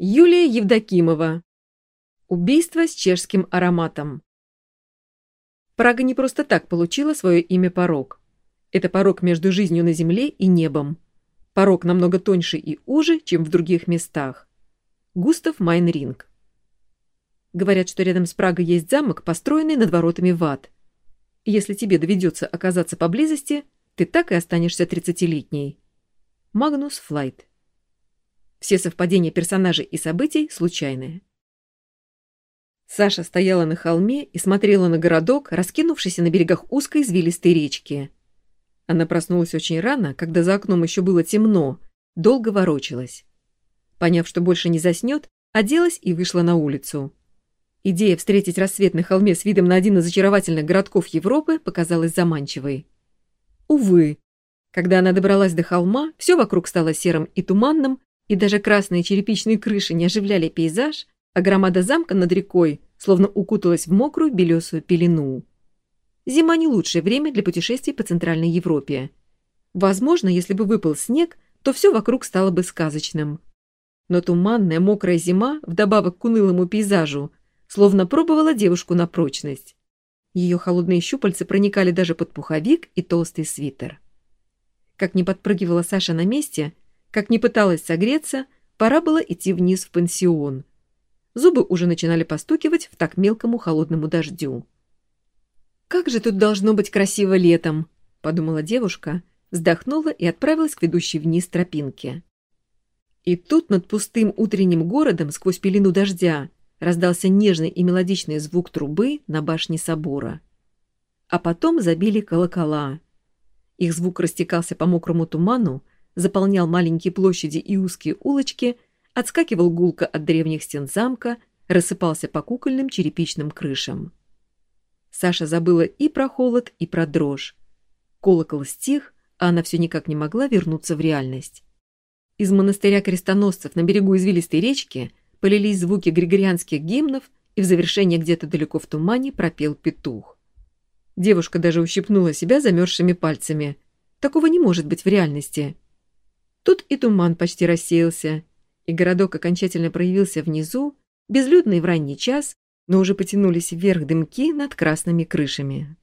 Юлия Евдокимова. Убийство с чешским ароматом. Прага не просто так получила свое имя порог. Это порог между жизнью на земле и небом. Порог намного тоньше и уже, чем в других местах. Густав Майнринг. Говорят, что рядом с Прагой есть замок, построенный над воротами в ад. Если тебе доведется оказаться поблизости, ты так и останешься тридцатилетней. Магнус Флайт. Все совпадения персонажей и событий случайные. Саша стояла на холме и смотрела на городок, раскинувшийся на берегах узкой извилистой речки. Она проснулась очень рано, когда за окном еще было темно, долго ворочалась. Поняв, что больше не заснет, оделась и вышла на улицу. Идея встретить рассвет на холме с видом на один из очаровательных городков Европы показалась заманчивой. Увы, когда она добралась до холма, все вокруг стало серым и туманным, и даже красные черепичные крыши не оживляли пейзаж, а громада замка над рекой словно укуталась в мокрую белесую пелену. Зима не лучшее время для путешествий по Центральной Европе. Возможно, если бы выпал снег, то все вокруг стало бы сказочным. Но туманная мокрая зима, вдобавок к унылому пейзажу, словно пробовала девушку на прочность. Ее холодные щупальца проникали даже под пуховик и толстый свитер. Как не подпрыгивала Саша на месте, как не пыталась согреться, пора было идти вниз в пансион. Зубы уже начинали постукивать в так мелкому холодному дождю. «Как же тут должно быть красиво летом!» — подумала девушка, вздохнула и отправилась к ведущей вниз тропинке. И тут над пустым утренним городом сквозь пелену дождя раздался нежный и мелодичный звук трубы на башне собора. А потом забили колокола. Их звук растекался по мокрому туману, заполнял маленькие площади и узкие улочки, отскакивал гулко от древних стен замка, рассыпался по кукольным черепичным крышам. Саша забыла и про холод, и про дрожь. Колокол стих, а она все никак не могла вернуться в реальность. Из монастыря крестоносцев на берегу извилистой речки полились звуки григорианских гимнов, и в завершение где-то далеко в тумане пропел петух. Девушка даже ущипнула себя замерзшими пальцами. Такого не может быть в реальности. Тут и туман почти рассеялся, и городок окончательно проявился внизу, безлюдный в ранний час, но уже потянулись вверх дымки над красными крышами.